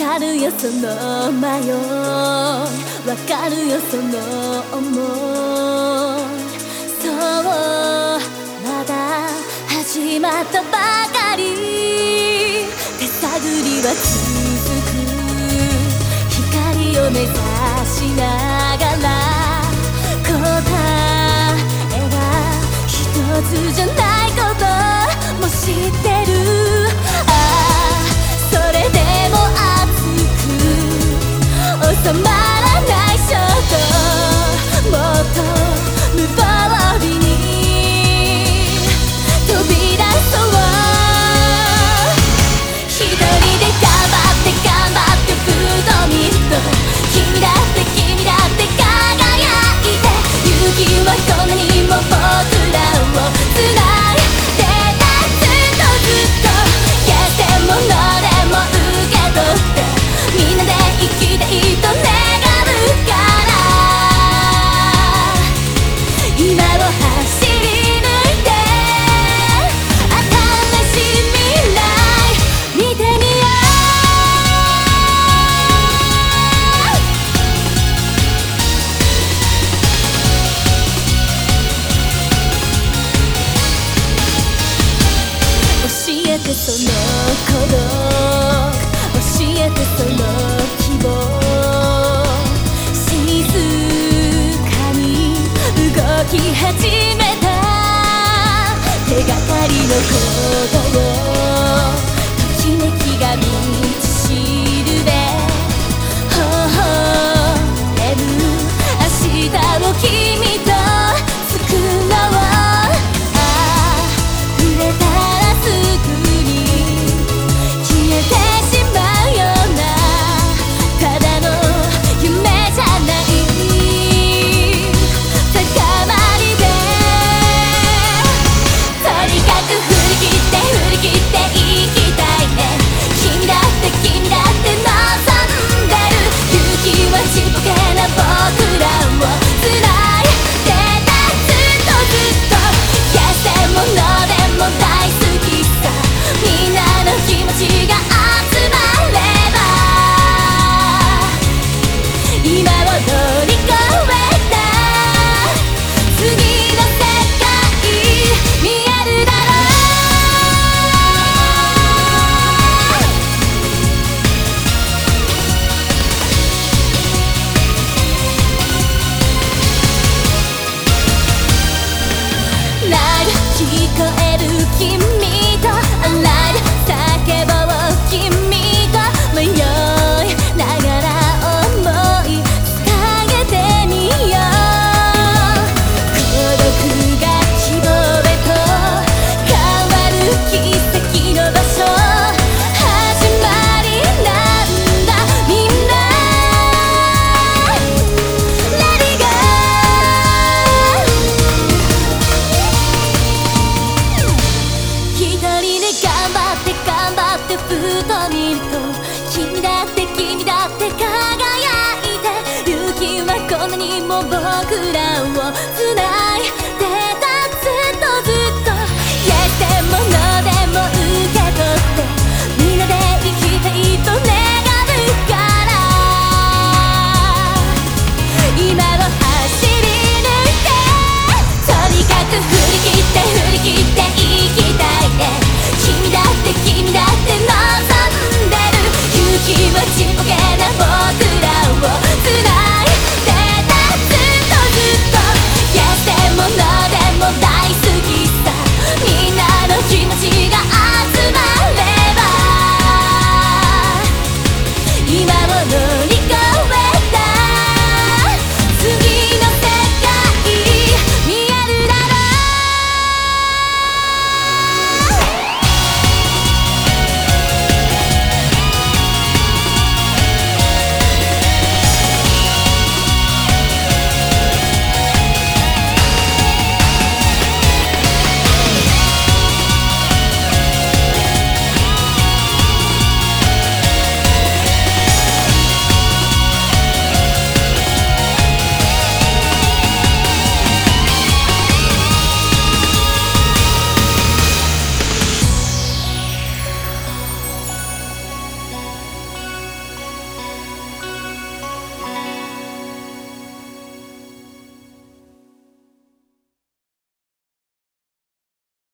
かるよその迷いわかるよその想い。そうまだ始まったばかり。手探りは続く。光を目指しなこ